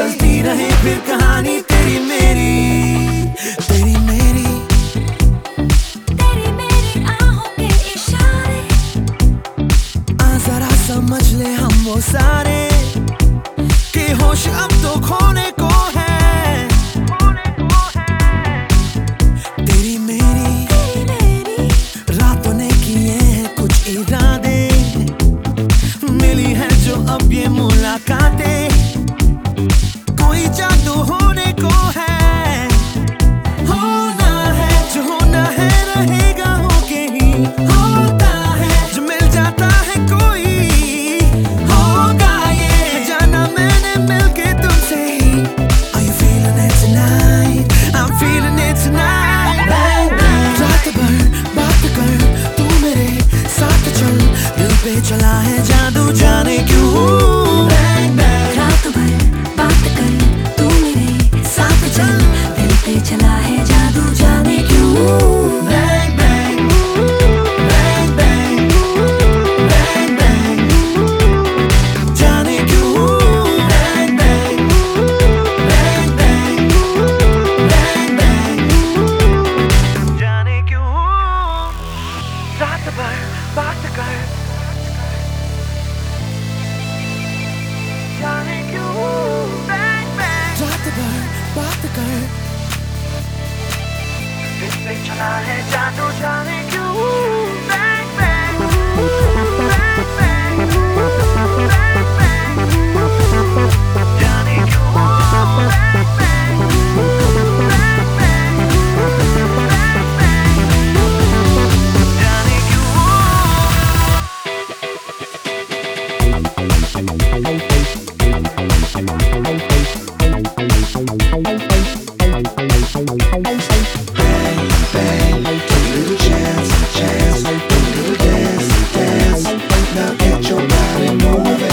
चलती रहे फिर कहानी तेरी मेरी तेरी मेरी। तेरी मेरी आ हाँ, जरा समझ ले हम वो सारे के होश अब तो खोने को है। चला है। चला है जादू Get your body moving.